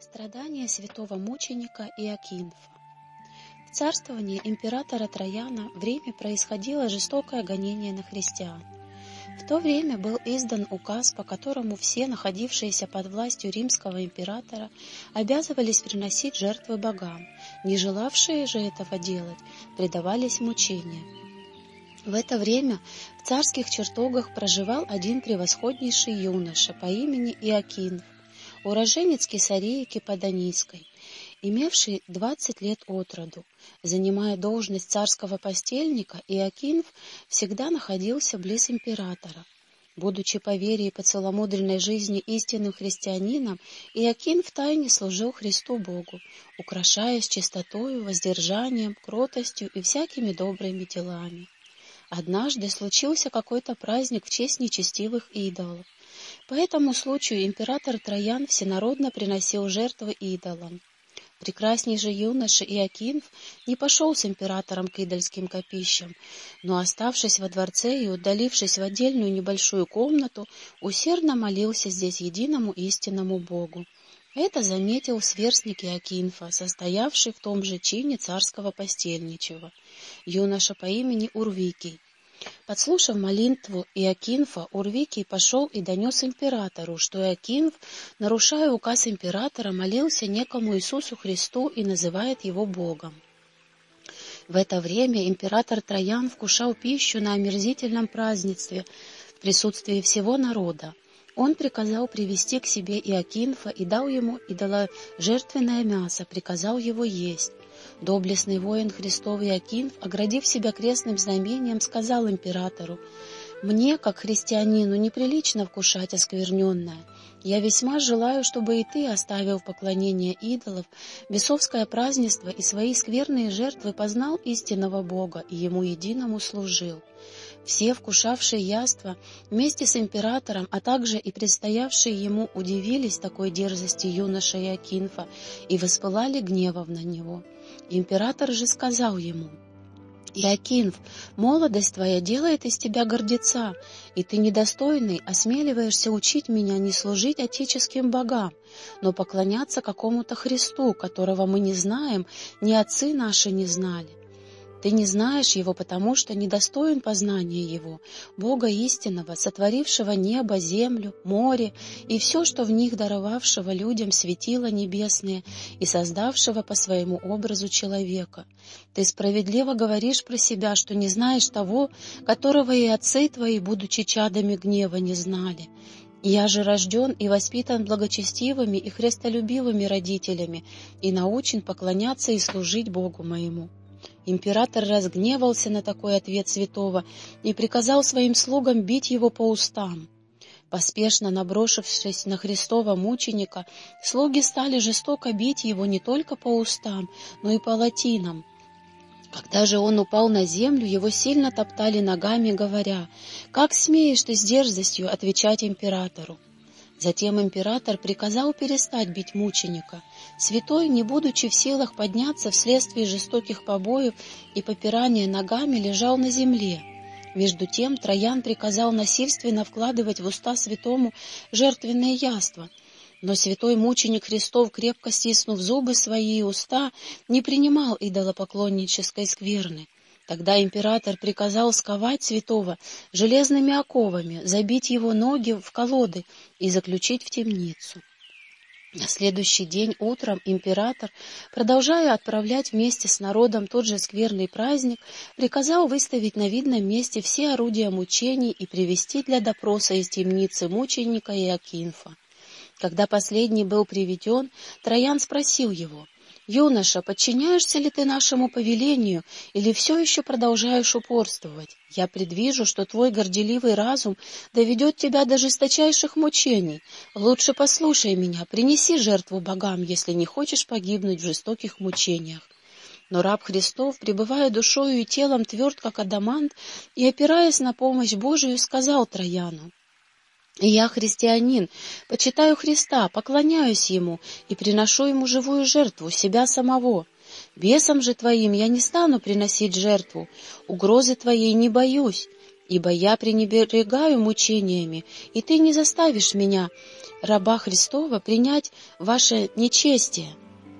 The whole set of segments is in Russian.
Страдания святого мученика Иокинфа В царствовании императора Трояна в Риме происходило жестокое гонение на христиан. В то время был издан указ, по которому все, находившиеся под властью римского императора, обязывались приносить жертвы богам, не желавшие же этого делать, предавались мучениям. В это время в царских чертогах проживал один превосходнейший юноша по имени Иокинф, уроженец Кесарии Кипаданийской, имевший двадцать лет от роду. Занимая должность царского постельника, Иокинф всегда находился близ императора. Будучи по вере и по целомудренной жизни истинным христианином, Иокин втайне служил Христу Богу, украшаясь чистотою, воздержанием, кротостью и всякими добрыми делами. Однажды случился какой-то праздник в честь нечестивых идолов. По этому случаю император Троян всенародно приносил жертвы идолам. Прекрасней же юноша Иокинф не пошел с императором к идольским копищам, но, оставшись во дворце и удалившись в отдельную небольшую комнату, усердно молился здесь единому истинному Богу. Это заметил сверстник Иокинфа, состоявший в том же чине царского постельничего, юноша по имени Урвикий. Подслушав молитву Иокинфа, Урвикий пошел и донес императору, что Иокинф, нарушая указ императора, молился некому Иисусу Христу и называет его Богом. В это время император Троян вкушал пищу на омерзительном празднестве в присутствии всего народа. Он приказал привести к себе Иокинфа и дал ему идоложертвенное мясо, приказал его есть. Доблестный воин Христов Иокинф, оградив себя крестным знамением, сказал императору, «Мне, как христианину, неприлично вкушать оскверненное. Я весьма желаю, чтобы и ты, оставил поклонение идолов, бесовское празднество и свои скверные жертвы, познал истинного Бога и Ему единому служил». Все, вкушавшие яства, вместе с императором, а также и предстоявшие ему, удивились такой дерзости юноша Иокинфа и воспылали гневом на него. Император же сказал ему, «Иокинф, молодость твоя делает из тебя гордеца, и ты недостойный осмеливаешься учить меня не служить отеческим богам, но поклоняться какому-то Христу, которого мы не знаем, ни отцы наши не знали. Ты не знаешь его, потому что недостоин познания его, Бога истинного, сотворившего небо, землю, море и все, что в них даровавшего людям светило небесные и создавшего по своему образу человека. Ты справедливо говоришь про себя, что не знаешь того, которого и отцы твои, будучи чадами гнева, не знали. Я же рожден и воспитан благочестивыми и христолюбивыми родителями и научен поклоняться и служить Богу моему. Император разгневался на такой ответ святого и приказал своим слугам бить его по устам. Поспешно наброшившись на Христова мученика, слуги стали жестоко бить его не только по устам, но и по латинам. Когда же он упал на землю, его сильно топтали ногами, говоря, «Как смеешь ты с дерзостью отвечать императору?» Затем император приказал перестать бить мученика. Святой, не будучи в силах подняться вследствие жестоких побоев и попирания ногами, лежал на земле. Между тем Троян приказал насильственно вкладывать в уста святому жертвенное яство. Но святой мученик Христов, крепко стиснув зубы свои и уста, не принимал идолопоклоннической скверны. Тогда император приказал сковать святого железными оковами, забить его ноги в колоды и заключить в темницу. На следующий день утром император, продолжая отправлять вместе с народом тот же скверный праздник, приказал выставить на видном месте все орудия мучений и привести для допроса из темницы мученика Иокинфа. Когда последний был приведен, Троян спросил его — «Юноша, подчиняешься ли ты нашему повелению или все еще продолжаешь упорствовать? Я предвижу, что твой горделивый разум доведет тебя до жесточайших мучений. Лучше послушай меня, принеси жертву богам, если не хочешь погибнуть в жестоких мучениях». Но раб Христов, пребывая душою и телом тверд, как адамант, и опираясь на помощь Божию, сказал Трояну, я христианин, почитаю Христа, поклоняюсь Ему и приношу Ему живую жертву, себя самого. Бесам же Твоим я не стану приносить жертву, угрозы Твоей не боюсь, ибо я пренебрегаю мучениями, и ты не заставишь меня, раба Христова, принять ваше нечестие.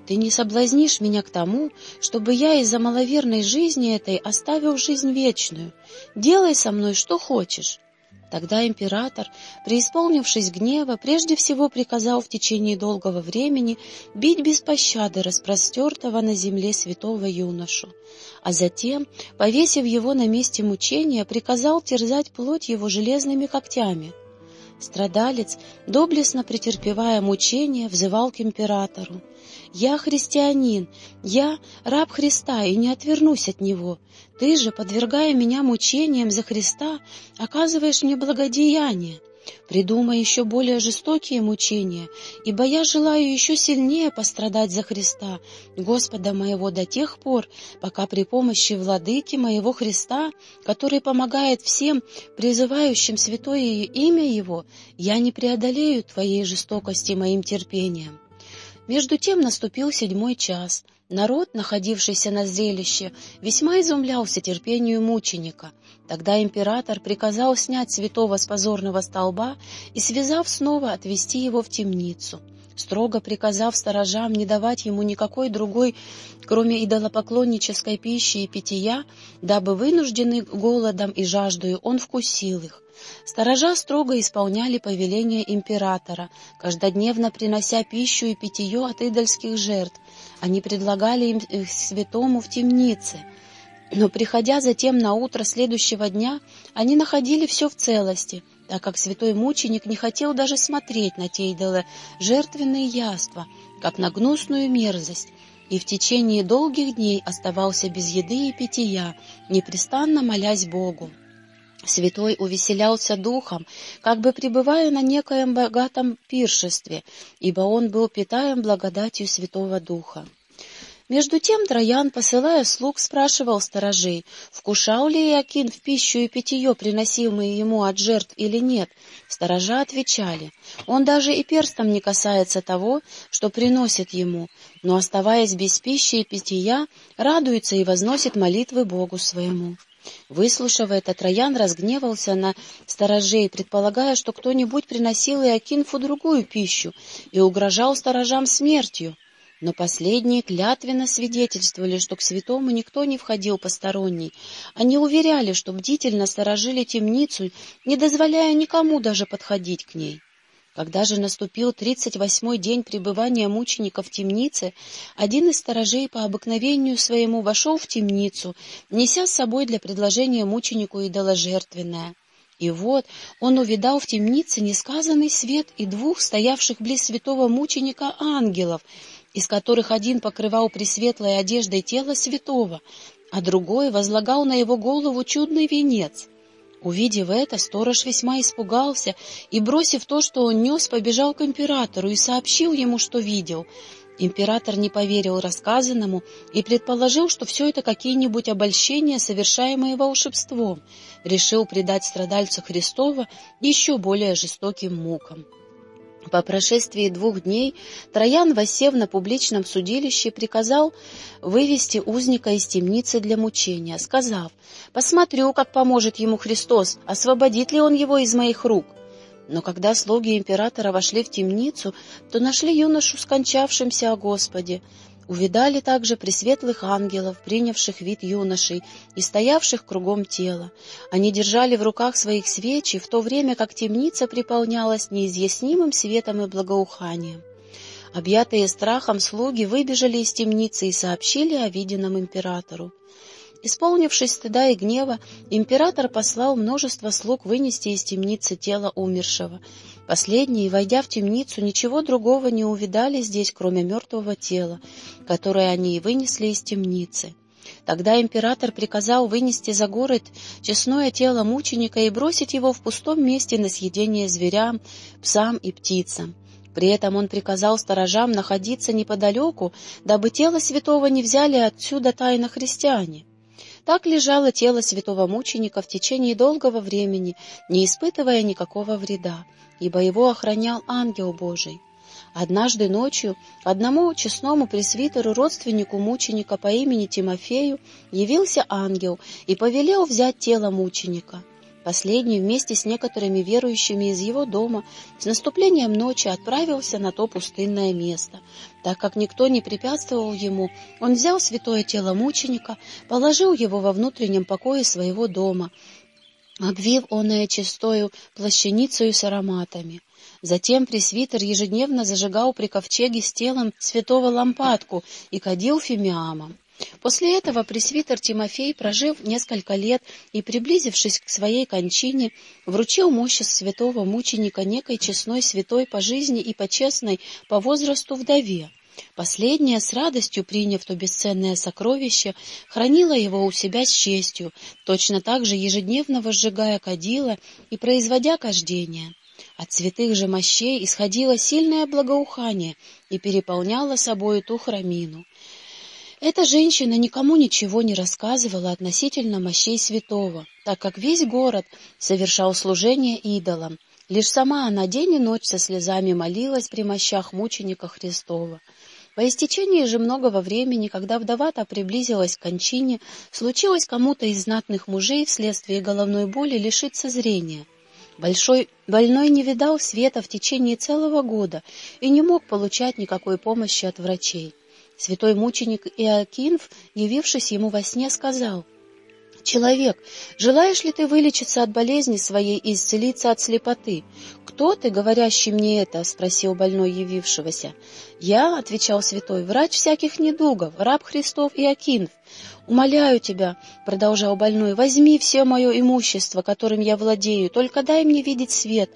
Ты не соблазнишь меня к тому, чтобы я из-за маловерной жизни этой оставил жизнь вечную. Делай со мной что хочешь». Тогда император, преисполнившись гнева, прежде всего приказал в течение долгого времени бить без пощады распростертого на земле святого юношу, а затем, повесив его на месте мучения, приказал терзать плоть его железными когтями. Страдалец, доблестно претерпевая мучения, взывал к императору. «Я христианин, я раб Христа и не отвернусь от Него. Ты же, подвергая меня мучениям за Христа, оказываешь мне благодеяние. Придумай еще более жестокие мучения, ибо я желаю еще сильнее пострадать за Христа, Господа моего, до тех пор, пока при помощи владыки моего Христа, который помогает всем призывающим святое имя Его, я не преодолею Твоей жестокости моим терпением». Между тем наступил седьмой час — Народ, находившийся на зрелище, весьма изумлялся терпению мученика. Тогда император приказал снять святого с позорного столба и, связав снова, отвести его в темницу строго приказав сторожам не давать ему никакой другой, кроме идолопоклоннической пищи и питья, дабы вынужденный голодом и жаждою он вкусил их. Сторожа строго исполняли повеления императора, каждодневно принося пищу и питье от идольских жертв. Они предлагали им их святому в темнице. Но, приходя затем на утро следующего дня, они находили все в целости, так как святой мученик не хотел даже смотреть на те идолы жертвенные яства, как на гнусную мерзость, и в течение долгих дней оставался без еды и питья, непрестанно молясь Богу. Святой увеселялся духом, как бы пребывая на некоем богатом пиршестве, ибо он был питаем благодатью Святого Духа. Между тем Троян, посылая слуг, спрашивал сторожей, вкушал ли Иакин в пищу и питье, приносимые ему от жертв или нет. Сторожа отвечали, он даже и перстом не касается того, что приносит ему, но, оставаясь без пищи и питья, радуется и возносит молитвы Богу своему. Выслушав это, Троян разгневался на сторожей, предполагая, что кто-нибудь приносил Иокинфу другую пищу и угрожал сторожам смертью. Но последние клятвенно свидетельствовали, что к святому никто не входил посторонний. Они уверяли, что бдительно сторожили темницу, не дозволяя никому даже подходить к ней. Когда же наступил тридцать восьмой день пребывания мученика в темнице, один из сторожей по обыкновению своему вошел в темницу, неся с собой для предложения мученику идоложертвенное. И вот он увидал в темнице несказанный свет и двух стоявших близ святого мученика ангелов, из которых один покрывал пресветлой одеждой тело святого, а другой возлагал на его голову чудный венец. Увидев это, сторож весьма испугался и, бросив то, что он нес, побежал к императору и сообщил ему, что видел. Император не поверил рассказанному и предположил, что все это какие-нибудь обольщения, совершаемые волшебством, решил предать страдальца Христова еще более жестоким мукам. По прошествии двух дней Троян, воссев на публичном судилище, приказал вывести узника из темницы для мучения, сказав, «Посмотрю, как поможет ему Христос, освободит ли он его из моих рук». Но когда слуги императора вошли в темницу, то нашли юношу скончавшимся о Господе, Увидали также пресветлых ангелов, принявших вид юношей и стоявших кругом тела. Они держали в руках своих свечи, в то время как темница приполнялась неизъяснимым светом и благоуханием. Объятые страхом слуги выбежали из темницы и сообщили о виденном императору. Исполнившись стыда и гнева, император послал множество слуг вынести из темницы тело умершего. Последние, войдя в темницу, ничего другого не увидали здесь, кроме мертвого тела, которое они и вынесли из темницы. Тогда император приказал вынести за город честное тело мученика и бросить его в пустом месте на съедение зверям, псам и птицам. При этом он приказал сторожам находиться неподалеку, дабы тело святого не взяли отсюда тайно христиане. Так лежало тело святого мученика в течение долгого времени, не испытывая никакого вреда, ибо его охранял ангел Божий. Однажды ночью одному честному пресвитеру, родственнику мученика по имени Тимофею, явился ангел и повелел взять тело мученика. Последний вместе с некоторыми верующими из его дома с наступлением ночи отправился на то пустынное место. Так как никто не препятствовал ему, он взял святое тело мученика, положил его во внутреннем покое своего дома, обвив оное чистою плащаницею с ароматами. Затем пресвитер ежедневно зажигал при ковчеге с телом святого лампадку и кадил фимиамом. После этого пресвитер Тимофей, прожив несколько лет и приблизившись к своей кончине, вручил мощи святого мученика некой честной святой по жизни и почестной по возрасту вдове. Последняя, с радостью приняв то бесценное сокровище, хранила его у себя с честью, точно так же ежедневно возжигая кадила и производя кождение. От святых же мощей исходило сильное благоухание и переполняло собою ту храмину. Эта женщина никому ничего не рассказывала относительно мощей святого, так как весь город совершал служение идолам. Лишь сама она день и ночь со слезами молилась при мощах мученика Христова. По истечении же многого времени, когда вдова-то приблизилась к кончине, случилось кому-то из знатных мужей вследствие головной боли лишиться зрения. Большой больной не видал света в течение целого года и не мог получать никакой помощи от врачей. Святой мученик Иокинф, явившись ему во сне, сказал, «Человек, желаешь ли ты вылечиться от болезни своей и исцелиться от слепоты? Кто ты, говорящий мне это?» — спросил больной явившегося. «Я», — отвечал святой, — «врач всяких недугов, раб Христов Иокинф. «Умоляю тебя», — продолжал больной, — «возьми все мое имущество, которым я владею, только дай мне видеть свет,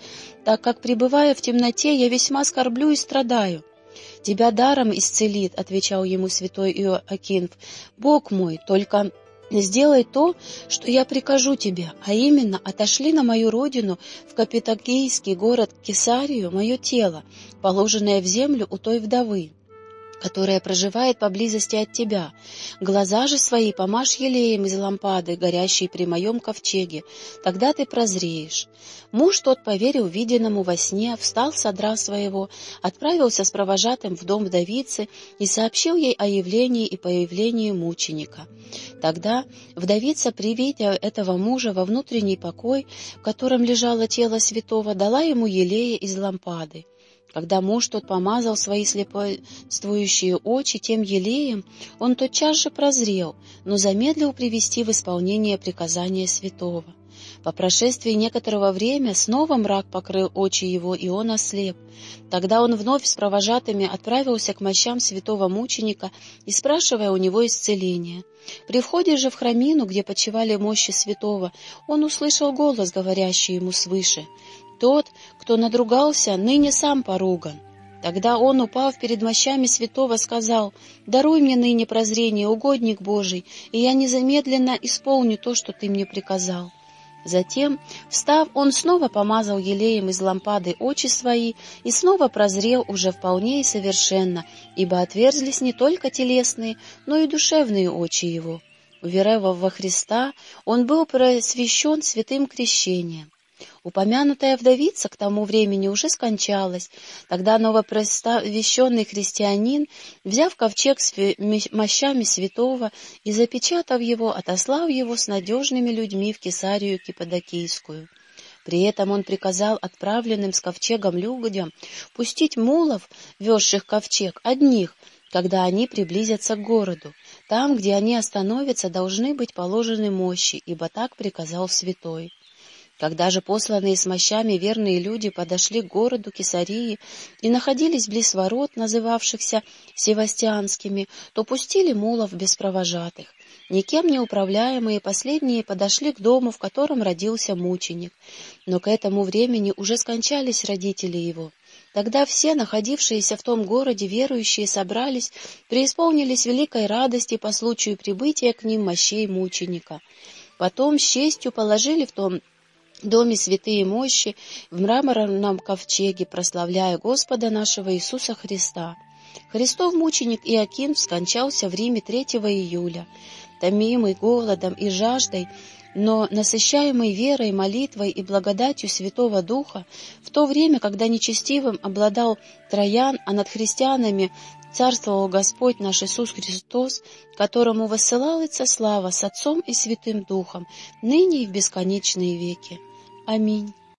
так как, пребывая в темноте, я весьма скорблю и страдаю». «Тебя даром исцелит», — отвечал ему святой Иоакинф. «Бог мой, только сделай то, что я прикажу тебе, а именно отошли на мою родину, в Капитогейский город Кесарию, мое тело, положенное в землю у той вдовы» которая проживает поблизости от тебя. Глаза же свои помажь елеем из лампады, горящей при моем ковчеге, тогда ты прозреешь». Муж тот поверил виденному во сне, встал с одра своего, отправился с провожатым в дом вдовицы и сообщил ей о явлении и появлении мученика. Тогда вдовица, приведя этого мужа во внутренний покой, в котором лежало тело святого, дала ему елея из лампады. Когда муж тот помазал свои слепоствующие очи тем елеем, он тотчас же прозрел, но замедлил привести в исполнение приказания святого. По прошествии некоторого времени снова мрак покрыл очи его, и он ослеп. Тогда он вновь с провожатыми отправился к мощам святого мученика и спрашивая у него исцеления. При входе же в храмину, где почивали мощи святого, он услышал голос, говорящий ему свыше тот, кто надругался, ныне сам поруган. Тогда он, упав перед мощами святого, сказал, «Даруй мне ныне прозрение, угодник Божий, и я незамедленно исполню то, что ты мне приказал». Затем, встав, он снова помазал елеем из лампады очи свои и снова прозрел уже вполне и совершенно, ибо отверзлись не только телесные, но и душевные очи его. Уверовав во Христа, он был просвящен святым крещением. Упомянутая вдовица к тому времени уже скончалась. Тогда новопроставещенный христианин, взяв ковчег с мощами святого и запечатав его, отослал его с надежными людьми в Кесарию Кипадокийскую. При этом он приказал отправленным с ковчегом людям пустить мулов, везших ковчег, одних, когда они приблизятся к городу. Там, где они остановятся, должны быть положены мощи, ибо так приказал святой. Когда же посланные с мощами верные люди подошли к городу Кесарии и находились близ ворот, называвшихся Севастианскими, то пустили мулов без провожатых. Никем не управляемые последние подошли к дому, в котором родился мученик. Но к этому времени уже скончались родители его. Тогда все, находившиеся в том городе, верующие, собрались, преисполнились великой радости по случаю прибытия к ним мощей мученика. Потом с честью положили в том доме святые мощи, в мраморном ковчеге, прославляя Господа нашего Иисуса Христа. Христов мученик Иокин скончался в Риме 3 июля, томимый голодом и жаждой, но насыщаемый верой, молитвой и благодатью Святого Духа, в то время, когда нечестивым обладал Троян, а над христианами Царствовал Господь наш Иисус Христос, которому высылается слава с Отцом и Святым Духом, ныне и в бесконечные веки. Аминь.